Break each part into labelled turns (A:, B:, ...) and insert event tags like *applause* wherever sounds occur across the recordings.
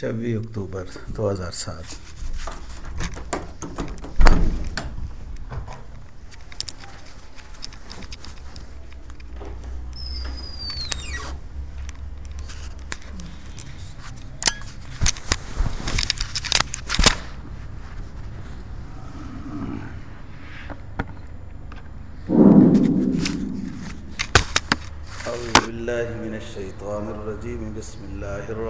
A: چوبیس اکتوبر دو ہزار سات أعوذ بالله من الشيطان الرجيم. بسم الله الرحمن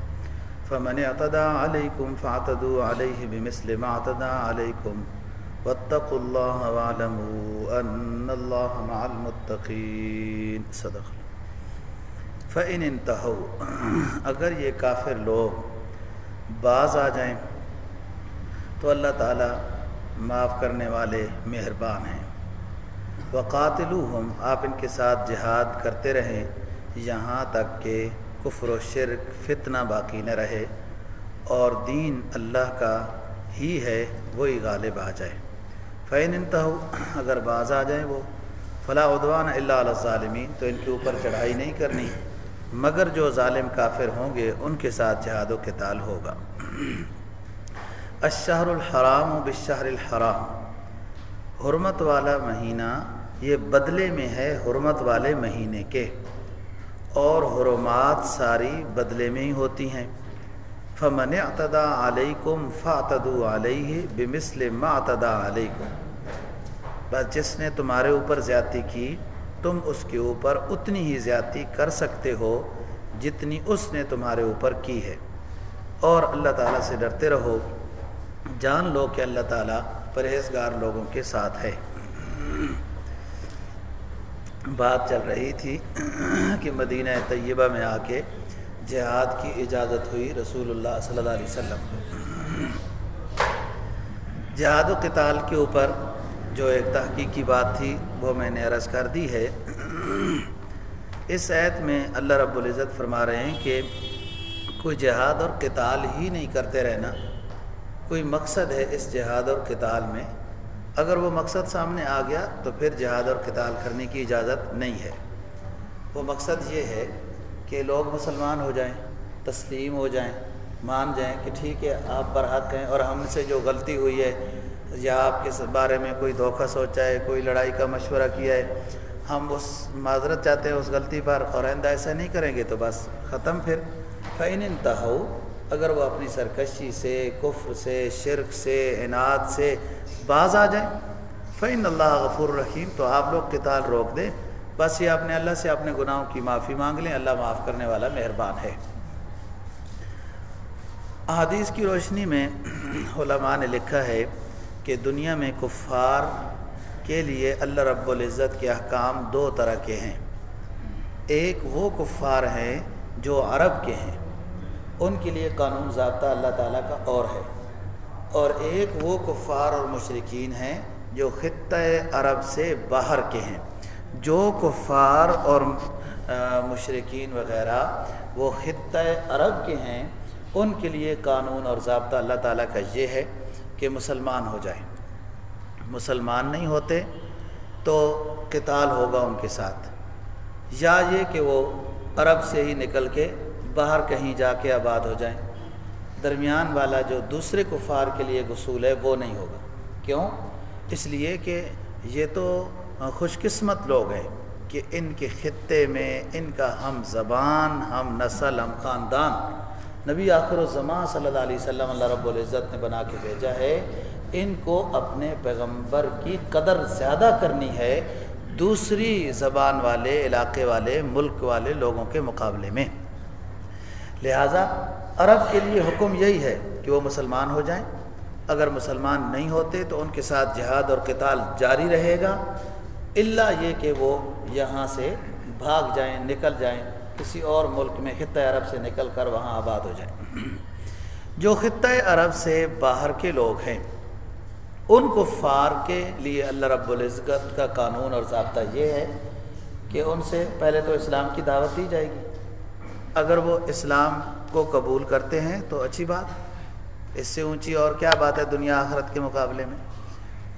A: فمن اعتدى عليكم فاعتدوا عليه بمثل ما اعتدى عليكم واتقوا الله واعلموا أن الله مع المتقين. صدق فإن انتهوا اگر یہ کافر لوگ باز آ جائیں، تو اللہ تعالیٰ معاف کرنے والے مہربان ہیں. وقاتلوہم آپ ان کے ساتھ جہاد کرتے رہیں، یہاں تک کہ کفر و شرک فتنہ باقی نہ رہے اور دین اللہ کا ہی ہے، وہی غالب آ جائے۔ فین انتہو، اگر باز آ جائیں وہ فلاں ادوان اللہ علیہ ظالمین تو ان کے اوپر چڑھائی نہیں کرنی، مگر جو ظالم کافر ہوں گے، ان کے ساتھ جہاد و قتال ہوگا۔ الشہر الحرام و بشہر الحرام۔ حرمت والا مہینہ یہ بدلے میں ہے حرمت والے مہینے کے۔ اور حرمات ساری بدلے میں ہی ہوتی ہیں۔ فمن اعتدا علیکم فاعتدوا علیہ بمثل ما اعتدا علیکم بس جس نے تمہارے اوپر زیادتی کی، تم اس کے اوپر اتنی ہی زیادتی کر سکتے ہو جتنی اس نے تمہارے اوپر کی ہے۔ اور اللہ تعالیٰ سے ڈرتے رہو۔ جان لو کہ اللہ تعالیٰ پرہیزگار لوگوں کے ساتھ ہے۔ بات چل رہی تھی کہ مدینہ طیبہ میں آ کے جہاد کی اجازت ہوئی رسول اللہ صلی اللہ علیہ وسلم کو۔ جہاد و قتال کے اوپر جو ایک تحقیقی بات تھی، وہ میں نے عرض کر دی ہے۔ اس عید میں اللہ رب العزت فرما رہے ہیں کہ کوئی جہاد اور قتال ہی نہیں کرتے رہنا۔ کوئی مقصد ہے اس جہاد اور قتال میں۔ اگر وہ مقصد سامنے آ گیا تو پھر جہاد اور قتال کرنے کی اجازت نہیں ہے۔ وہ مقصد یہ ہے کہ لوگ مسلمان ہو جائیں، تسلیم ہو جائیں، مان جائیں کہ ٹھیک ہے، آپ برحق ہیں اور ہم سے جو غلطی ہوئی ہے یا آپ کے بارے میں کوئی دھوکہ سوچا ہے، کوئی لڑائی کا مشورہ کیا ہے، ہم اس معذرت چاہتے ہیں اس غلطی پر اور آئندہ ایسا نہیں کریں گے تو بس ختم پھر۔ فین انتہا اگر وہ اپنی سرکشی سے، کفر سے، شرک سے انعد سے باز آ جائیں فعن اللہ غفور الرحیم تو آپ لوگ کتال روک دیں۔ بس یہ اپنے اللہ سے اپنے گناہوں کی معافی مانگ لیں۔ اللہ معاف کرنے والا مہربان ہے۔ احادیث کی روشنی میں علماء نے لکھا ہے کہ دنیا میں کفار کے لیے اللہ رب العزت کے احکام دو طرح کے ہیں۔ ایک وہ کفار ہیں جو عرب کے ہیں۔ ان کے لیے قانون ضابطہ اللہ تعالیٰ کا اور ہے۔ اور ایک وہ کفار اور مشرقین ہیں جو خطۂ عرب سے باہر کے ہیں۔ جو کفار اور مشرقین وغیرہ وہ خطۂ عرب کے ہیں، ان کے لیے قانون اور ضابطہ اللہ تعالیٰ کا یہ ہے کہ مسلمان ہو جائیں۔ مسلمان نہیں ہوتے تو قتال ہوگا ان کے ساتھ۔ یا یہ کہ وہ عرب سے ہی نکل کے باہر کہیں جا کے آباد ہو جائیں۔ درمیان والا جو دوسرے کفار کے لیے غصول ہے، وہ نہیں ہوگا۔ کیوں؟ اس لیے کہ یہ تو خوش قسمت لوگ ہیں کہ ان کے خطے میں ان کا ہم زبان، ہم نسل، ہم خاندان۔ نبی آخر الزمان صلی اللہ علیہ وسلم اللہ رب العزت نے بنا کے بھیجا ہے، ان کو اپنے پیغمبر کی قدر زیادہ کرنی ہے دوسری زبان والے، علاقے والے، ملک والے لوگوں کے مقابلے میں۔ لہٰذا عرب کے لیے حکم یہی ہے کہ وہ مسلمان ہو جائیں۔ اگر مسلمان نہیں ہوتے تو ان کے ساتھ جہاد اور قتال جاری رہے گا۔ اللہ یہ کہ وہ یہاں سے بھاگ جائیں، نکل جائیں، کسی اور ملک میں خطۂ عرب سے نکل کر وہاں آباد ہو جائیں۔ جو خطۂ عرب سے باہر کے لوگ ہیں، ان کفار کے لیے اللہ رب العزت کا قانون اور ضابطہ یہ ہے کہ ان سے پہلے تو اسلام کی دعوت دی جائے گی۔ اگر وہ اسلام کو قبول کرتے ہیں تو اچھی بات۔ اس سے اونچی اور کیا بات ہے دنیا آخرت کے مقابلے میں؟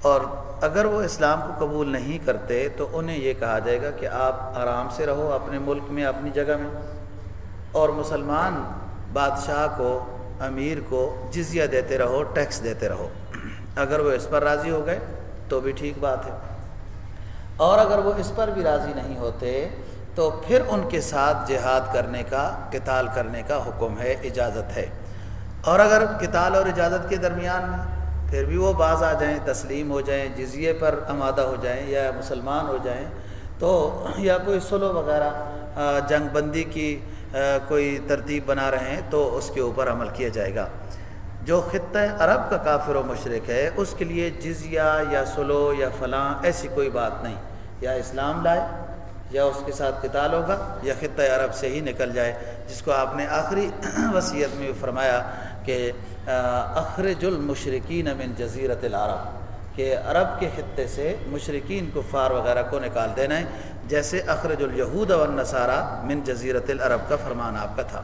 A: اور اگر وہ اسلام کو قبول نہیں کرتے تو انہیں یہ کہا جائے گا کہ آپ آرام سے رہو اپنے ملک میں، اپنی جگہ میں۔ اور مسلمان بادشاہ کو، امیر کو جزیہ دیتے رہو، ٹیکس دیتے رہو۔ اگر وہ اس پر راضی ہو گئے تو بھی ٹھیک بات ہے۔ اور اگر وہ اس پر بھی راضی نہیں ہوتے تو پھر ان کے ساتھ جہاد کرنے کا، قتال کرنے کا حکم ہے، اجازت ہے۔ اور اگر قتال اور اجازت کے درمیان پھر بھی وہ باز آ جائیں، تسلیم ہو جائیں، جزیے پر آمادہ ہو جائیں یا مسلمان ہو جائیں، تو یا کوئی سلو وغیرہ جنگ بندی کی کوئی ترتیب بنا رہے ہیں، تو اس کے اوپر عمل کیا جائے گا۔ جو خطۂ عرب کا کافر و مشرق ہے، اس کے لیے جزیہ یا سلو یا فلاں ایسی کوئی بات نہیں۔ یا اسلام لائے یا اس کے ساتھ قتال ہوگا یا خطۂ عرب سے ہی نکل جائے۔ جس کو آپ نے آخری *clears throat* وصیت میں فرمایا کہ اخرج المشرقین من جزیرت العرب، کہ عرب کے خطے سے مشرقین کفار وغیرہ کو نکال دینا ہے، جیسے اخرج الیہود والنصارہ من جزیرت العرب کا فرمان آپ کا تھا۔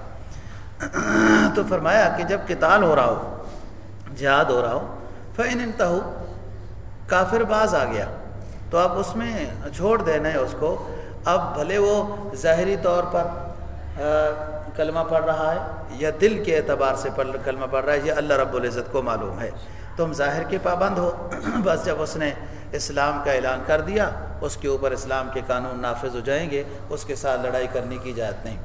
A: *clears throat* تو فرمایا کہ جب قتال ہو رہا ہو، جہاد ہو رہا ہو فین انتہو کافر باز آ گیا۔ تو اب اس میں چھوڑ دینا ہے اس کو۔ اب بھلے وہ ظاہری طور پر کلمہ پڑھ رہا ہے یا دل کے اعتبار سے پڑھ، کلمہ پڑھ رہا ہے، یہ اللہ رب العزت کو معلوم ہے۔ تم ظاہر کے پابند ہو۔ *clears throat* بس جب اس نے اسلام کا اعلان کر دیا، اس کے اوپر اسلام کے قانون نافذ ہو جائیں گے، اس کے ساتھ لڑائی کرنے کی اجازت نہیں۔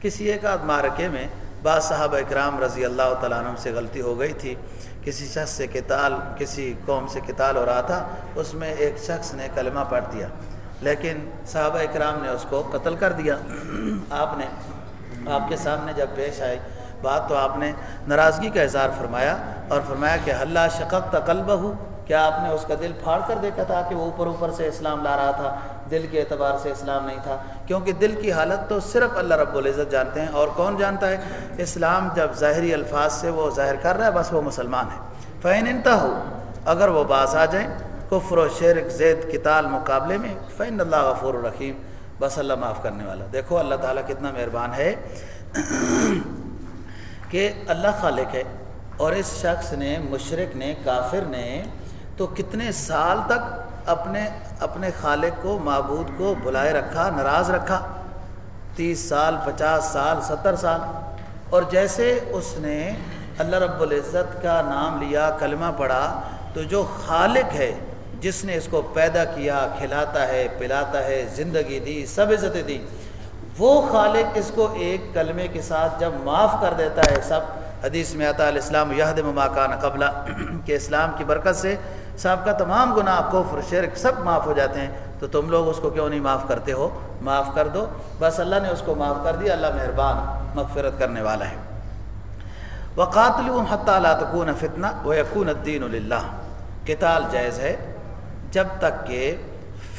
A: کسی ایک آدھ مارکے میں بعض صاحب اکرام رضی اللہ تعالیٰ عنہ سے غلطی ہو گئی تھی۔ کسی شخص سے کتال کسی قوم سے کتال ہو رہا تھا، اس میں ایک شخص نے کلمہ پڑھ دیا۔ لیکن صحابہ اکرام نے اس کو قتل کر دیا۔ آپ نے، آپ کے سامنے جب پیش آئی بات تو آپ نے ناراضگی کا اظہار فرمایا اور فرمایا کہ اللہ شقق تقلبہ ہو کیا آپ نے اس کا دل پھاڑ کر دیکھا تھا کہ وہ اوپر اوپر سے اسلام لا رہا تھا، دل کے اعتبار سے اسلام نہیں تھا؟ کیونکہ دل کی حالت تو صرف اللہ رب العزت جانتے ہیں اور کون جانتا ہے؟ اسلام جب ظاہری الفاظ سے وہ ظاہر کر رہا ہے، بس وہ مسلمان ہے۔ فین انتا ہو اگر وہ باز آ جائیں کفر و شرک، زید کتال مقابلے میں فین اللہ غفور الرحیم بس اللہ معاف کرنے والا۔ دیکھو اللہ تعالیٰ کتنا مہربان ہے کہ اللہ خالق ہے اور اس شخص نے مشرق نے، کافر نے تو کتنے سال تک اپنے اپنے خالق کو، معبود کو بلائے رکھا، ناراض رکھا۔ تیس سال، پچاس سال، ستر سال۔ اور جیسے اس نے اللہ رب العزت کا نام لیا، کلمہ پڑھا، تو جو خالق ہے جس نے اس کو پیدا کیا، کھلاتا ہے، پلاتا ہے، زندگی دی، سب عزت دی۔ وہ خالق اس کو ایک کلمے کے ساتھ جب معاف کر دیتا ہے، سب حدیث میں آتا علیہ السلام یہد مماکان قبلہ کہ اسلام کی برکت سے صاحب کا تمام گناہ، کفر، شرک سب معاف ہو جاتے ہیں۔ تو تم لوگ اس کو کیوں نہیں معاف کرتے ہو؟ معاف کر دو۔ بس اللہ نے اس کو معاف کر دیا، اللہ مہربان، مغفرت کرنے والا ہے۔ وقاتل حتیٰ لا تکون فتنہ و یقون الدین اللہ کتال جائز ہے۔ جب تک کہ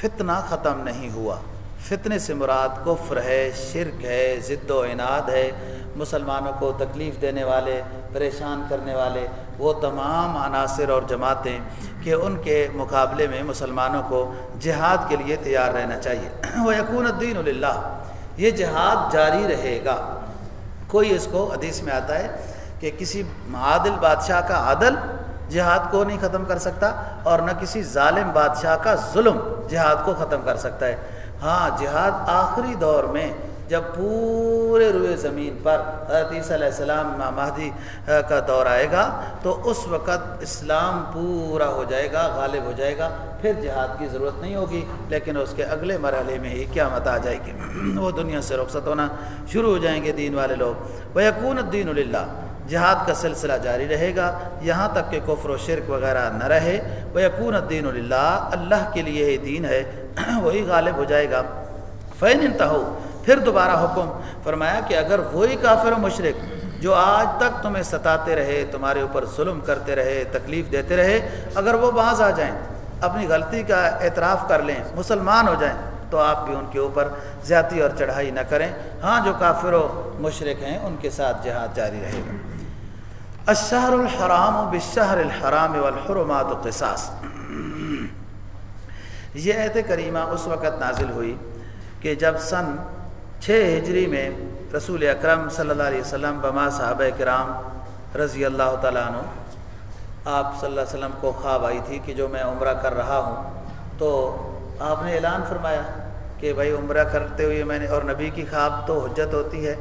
A: فتنہ ختم نہیں ہوا، فتنے سے مراد کفر ہے، شرک ہے، ضد و عناد ہے، مسلمانوں کو تکلیف دینے والے، پریشان کرنے والے، وہ تمام عناصر اور جماعتیں کہ ان کے مقابلے میں مسلمانوں کو جہاد کے لیے تیار رہنا چاہیے۔ وہ یقون الدین اللہ یہ جہاد جاری رہے گا۔ کوئی اس کو حدیث میں آتا ہے کہ کسی عادل بادشاہ کا عدل جہاد کو نہیں ختم کر سکتا اور نہ کسی ظالم بادشاہ کا ظلم جہاد کو ختم کر سکتا ہے۔ ہاں جہاد آخری دور میں جب پورے روئے زمین پر حضرت عیسیٰ علیہ السلام مہدی کا دور آئے گا، تو اس وقت اسلام پورا ہو جائے گا، غالب ہو جائے گا، پھر جہاد کی ضرورت نہیں ہوگی، لیکن اس کے اگلے مرحلے میں ہی قیامت آ جائے گی۔ *clears throat* وہ دنیا سے رخصت ہونا شروع ہو جائیں گے دین والے لوگ۔ وہ یقون الدین اللہ جہاد کا سلسلہ جاری رہے گا، یہاں تک کہ کفر و شرک وغیرہ نہ رہے۔ وہ یقون الدین اللہ اللہ کے لیے ہی دین ہے، *clears throat* وہی غالب ہو جائے گا۔ فین انتہو پھر دوبارہ حکم۔ فرمایا کہ اگر وہی کافر و مشرق جو آج تک تمہیں ستاتے رہے، تمہارے اوپر ظلم کرتے رہے، تکلیف دیتے رہے، اگر وہ باز آ جائیں، اپنی غلطی کا اعتراف کر لیں، مسلمان ہو جائیں، تو آپ بھی ان کے اوپر زیادتی اور چڑھائی نہ کریں۔ ہاں جو کافر و مشرق ہیں، ان کے ساتھ جہاد جاری رہے گا۔ الشہر الحرام و بشہر الحرام والحرمات قصاص. یہ ایت کریمہ اس وقت نازل ہوئی کہ جب سن چھ ہجری میں رسول اکرم صلی اللہ علیہ وسلم بما صحابہ کرام رضی اللہ تعالیٰ عنہ، آپ صلی اللہ علیہ وسلم کو خواب آئی تھی کہ جو میں عمرہ کر رہا ہوں، تو آپ نے اعلان فرمایا کہ بھائی عمرہ کرتے ہوئے میں نے، اور نبی کی خواب تو حجت ہوتی ہے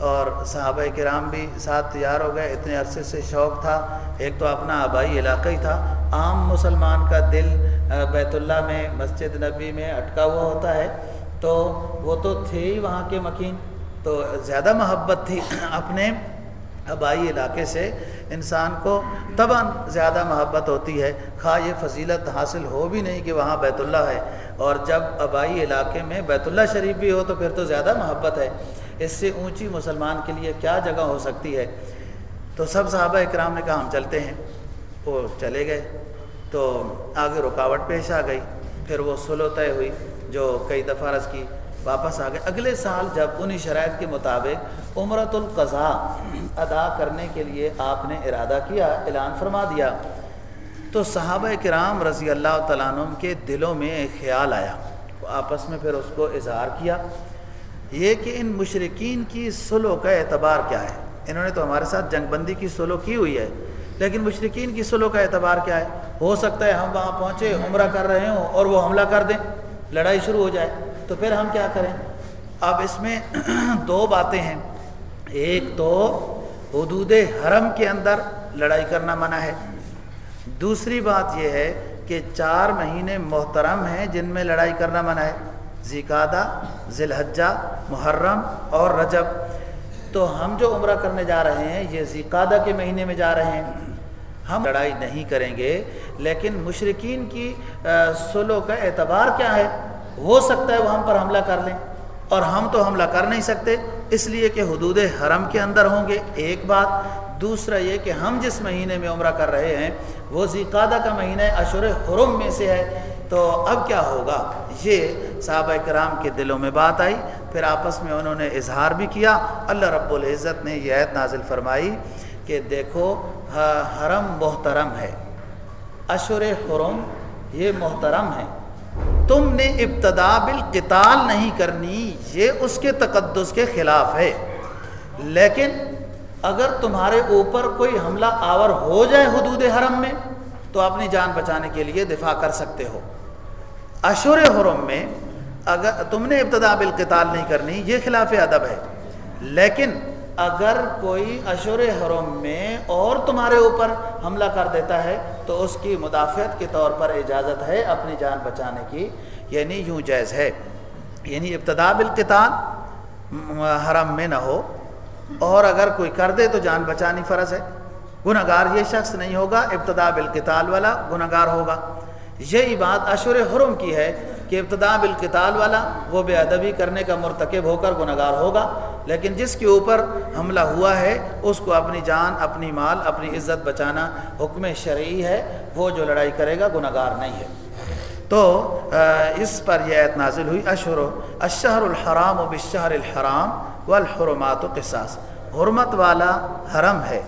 A: اور صحابہ کرام بھی ساتھ تیار ہو گئے۔ اتنے عرصے سے شوق تھا۔ ایک تو اپنا آبائی علاقہ ہی تھا۔ عام مسلمان کا دل بیت اللہ میں، مسجد نبی میں اٹکا ہوا ہوتا ہے۔ تو وہ تو تھے ہی وہاں کے مکین۔ تو زیادہ محبت تھی *clears throat* اپنے آبائی علاقے سے۔ انسان کو طبعا زیادہ محبت ہوتی ہے۔ خواہ یہ فضیلت حاصل ہو بھی نہیں کہ وہاں بیت اللہ ہے۔ اور جب آبائی علاقے میں بیت اللہ شریف بھی ہو تو پھر تو زیادہ محبت ہے۔ اس سے اونچی مسلمان کے لیے کیا جگہ ہو سکتی ہے؟ تو سب صحابہ اکرام نے کہا ہم چلتے ہیں۔ وہ چلے گئے۔ تو آگے رکاوٹ پیش آ گئی۔ پھر وہ سلو طے ہوئی جو کئی دفعہ رض کی، واپس آ گئے اگلے سال جب انہی شرائط کے مطابق عمرت القضاء ادا کرنے کے لیے آپ نے ارادہ کیا، اعلان فرما دیا، تو صحابہ کرام رضی اللہ تعالیٰ عنہ کے دلوں میں ایک خیال آیا۔ آپس میں پھر اس کو اظہار کیا۔ یہ کہ ان مشرقین کی سلو کا اعتبار کیا ہے؟ انہوں نے تو ہمارے ساتھ جنگ بندی کی سلو کی ہوئی ہے، لیکن مشرقین کی سلو کا اعتبار کیا ہے؟ ہو سکتا ہے ہم وہاں پہنچے، عمرہ کر رہے ہوں اور وہ حملہ کر دیں، لڑائی شروع ہو جائے۔ تو پھر ہم کیا کریں؟ اب اس میں *clears throat* دو باتیں ہیں۔ ایک تو حدود حرم کے اندر لڑائی کرنا منع ہے۔ دوسری بات یہ ہے کہ چار مہینے محترم ہیں جن میں لڑائی کرنا منع ہے۔ ذکادہ ذی الحجہ محرم اور رجب۔ تو ہم جو عمرہ کرنے جا رہے ہیں، یہ ذکادہ کے مہینے میں جا رہے ہیں۔ ہم لڑائی نہیں کریں گے، لیکن مشرقین کی سلو کا اعتبار کیا ہے؟ ہو سکتا ہے وہ ہم پر حملہ کر لیں۔ اور ہم تو حملہ کر نہیں سکتے، اس لیے کہ حدود حرم کے اندر ہوں گے۔ ایک بات، دوسرا یہ کہ ہم جس مہینے میں عمرہ کر رہے ہیں، وہ ذیقادہ کا مہینہ اشور حرم میں سے ہے۔ تو اب کیا ہوگا؟ یہ صحابہ کرام کے دلوں میں بات آئی، پھر آپس میں انہوں نے اظہار بھی کیا۔ اللہ رب العزت نے یہ عید نازل فرمائی کہ دیکھو حرم محترم ہے۔ اشور حرم، یہ محترم ہے۔ تم نے ابتدا بالقتال نہیں کرنی، یہ اس کے تقدس کے خلاف ہے۔ لیکن اگر تمہارے اوپر کوئی حملہ آور ہو جائے حدود حرم میں، تو اپنی جان بچانے کے لیے دفاع کر سکتے ہو۔ اشور حرم میں اگر تم نے ابتدا بالقتال نہیں کرنی، یہ خلاف ادب ہے۔ لیکن اگر کوئی اشور حرم میں اور تمہارے اوپر حملہ کر دیتا ہے، تو اس کی مدافعت کے طور پر اجازت ہے اپنی جان بچانے کی یعنی یوں جائز ہے۔ یعنی ابتدا بالقتال حرم میں نہ ہو، اور اگر کوئی کر دے تو جان بچانی فرض ہے۔ گناہ گار یہ شخص نہیں ہوگا، ابتدا بالقتال والا گناہ گار ہوگا۔ یہی بات اشور حرم کی ہے۔ کہ ابتدا بالقتال والا وہ بے ادبی کرنے کا مرتکب ہو کر گناہ گار ہوگا، لیکن جس کے اوپر حملہ ہوا ہے، اس کو اپنی جان، اپنی مال، اپنی عزت بچانا حکم شرعی ہے، وہ جو لڑائی کرے گا گناہ گار نہیں ہے۔ تو اس پر یہ ایت نازل ہوئی، اشہر اشہر الحرام و بشہر الحرام والحرمات و قصاص۔ حرمت والا حرم ہے۔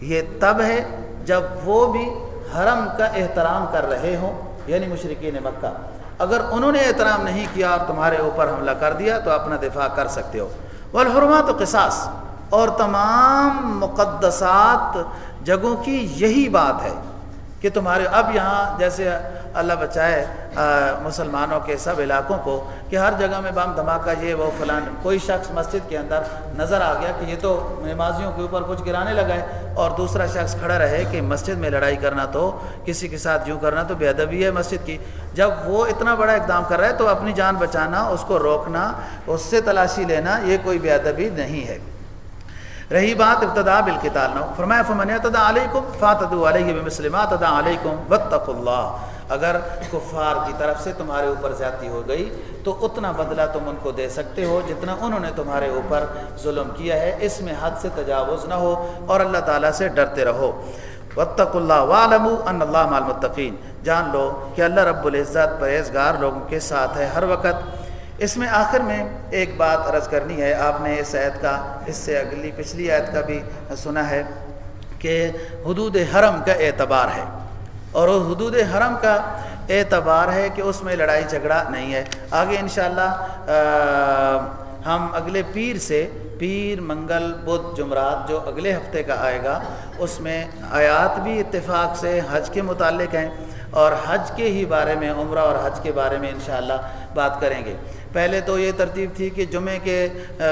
A: یہ تب ہے جب وہ بھی حرم کا احترام کر رہے ہوں یعنی مشرقین مکہ۔ اگر انہوں نے احترام نہیں کیا اور تمہارے اوپر حملہ کر دیا تو اپنا دفاع کر سکتے ہو۔ والحرمات و قصاص اور تمام مقدسات جگہوں کی یہی بات ہے کہ تمہارے اب یہاں جیسے اللہ بچائے مسلمانوں کے سب علاقوں کو کہ ہر جگہ میں بام دھماکہ یہ وہ فلان، کوئی شخص مسجد کے اندر نظر آ گیا کہ یہ تو نمازیوں کے اوپر کچھ گرانے لگا ہے اور دوسرا شخص کھڑا رہے کہ مسجد میں لڑائی کرنا تو کسی کے ساتھ یوں کرنا تو بے ادبی ہے مسجد کی۔ جب وہ اتنا بڑا اقدام کر رہا ہے تو اپنی جان بچانا، اس کو روکنا، اس سے تلاشی لینا یہ کوئی بے ادبی نہیں ہے۔ رہی بات ابتدا بالکتال نو فرمایا، فمن تدا علیکم فاتدو علیہ بمسلمات تدا علیکم واتقوا اللہ اگر کفار کی طرف سے تمہارے اوپر زیادتی ہو گئی، تو اتنا بدلہ تم ان کو دے سکتے ہو جتنا انہوں نے تمہارے اوپر ظلم کیا ہے۔ اس میں حد سے تجاوز نہ ہو اور اللہ تعالیٰ سے ڈرتے رہو۔ وطق اللہ والم ان اللہ مالمطفین جان لو کہ اللہ رب العزت پرہیزگار لوگوں کے ساتھ ہے۔ ہر وقت اس میں آخر میں ایک بات عرض کرنی ہے، آپ نے اس عید کا، اس سے اگلی پچھلی عید کا بھی سنا ہے کہ حدود حرم کا اعتبار ہے۔ اور وہ حدود حرم کا اعتبار ہے کہ اس میں لڑائی جھگڑا نہیں ہے۔ آگے انشاءاللہ ہم اگلے پیر سے پیر منگل بدھ جمعرات جو اگلے ہفتے کا آئے گا، اس میں آیات بھی اتفاق سے حج کے متعلق ہیں اور حج کے ہی بارے میں، عمرہ اور حج کے بارے میں انشاءاللہ بات کریں گے۔ پہلے تو یہ ترتیب تھی کہ جمعے کے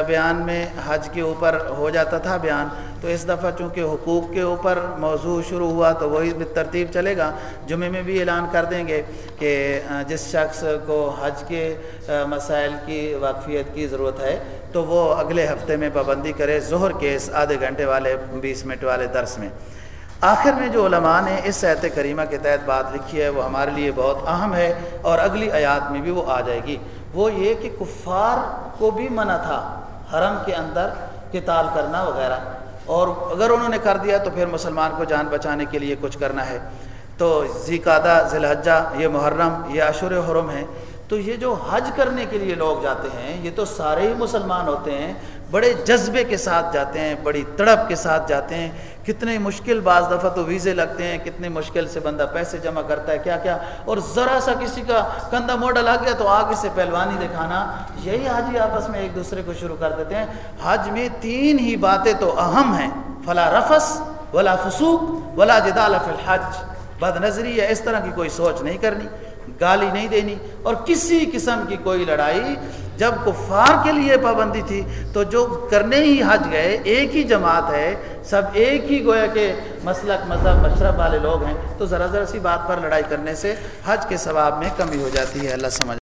A: بیان میں حج کے اوپر ہو جاتا تھا بیان۔ تو اس دفعہ چونکہ حقوق کے اوپر موضوع شروع ہوا تو وہی ترتیب چلے گا۔ جمعے میں بھی اعلان کر دیں گے کہ جس شخص کو حج کے مسائل کی، واقفیت کی ضرورت ہے تو وہ اگلے ہفتے میں پابندی کرے ظہر کے اس آدھے گھنٹے والے، بیس منٹ والے درس میں۔ آخر میں جو علماء نے اس صحت کریمہ کے تحت بات لکھی ہے، وہ ہمارے لیے بہت اہم ہے اور اگلی آیات میں بھی وہ آ جائے گی۔ وہ یہ کہ کفار کو بھی منع تھا حرم کے اندر قتال کرنا وغیرہ۔ اور اگر انہوں نے کر دیا تو پھر مسلمان کو جان بچانے کے لیے کچھ کرنا ہے۔ تو ذیقادہ ذی الحجہ، یہ محرم، یہ عشر حرم ہے تو یہ جو حج کرنے کے لیے لوگ جاتے ہیں، یہ تو سارے ہی مسلمان ہوتے ہیں، بڑے جذبے کے ساتھ جاتے ہیں، بڑی تڑپ کے ساتھ جاتے ہیں، کتنے مشکل بعض دفعہ تو ویزے لگتے ہیں، کتنے مشکل سے بندہ پیسے جمع کرتا ہے، کیا کیا، اور ذرا سا کسی کا کندھا موڈل آ گیا تو آگے سے پہلوانی دکھانا، یہی حاجی آپس میں ایک دوسرے کو شروع کر دیتے ہیں۔ حج میں تین ہی باتیں تو اہم ہیں، فلا رفس ولا فسوق ولا جدال فی الحج۔ بد نظری یا اس طرح کی کوئی سوچ نہیں کرنی۔ گالی نہیں دینی اور کسی قسم کی کوئی لڑائی جب کفار کے لیے پابندی تھی تو جو کرنے ہی حج گئے، ایک ہی جماعت ہے، سب ایک ہی گویا کہ مسلک، مذہب، مشرب والے لوگ ہیں، تو ذرا ذرا سی بات پر لڑائی کرنے سے حج کے ثواب میں کمی ہو جاتی ہے، اللہ سمجھ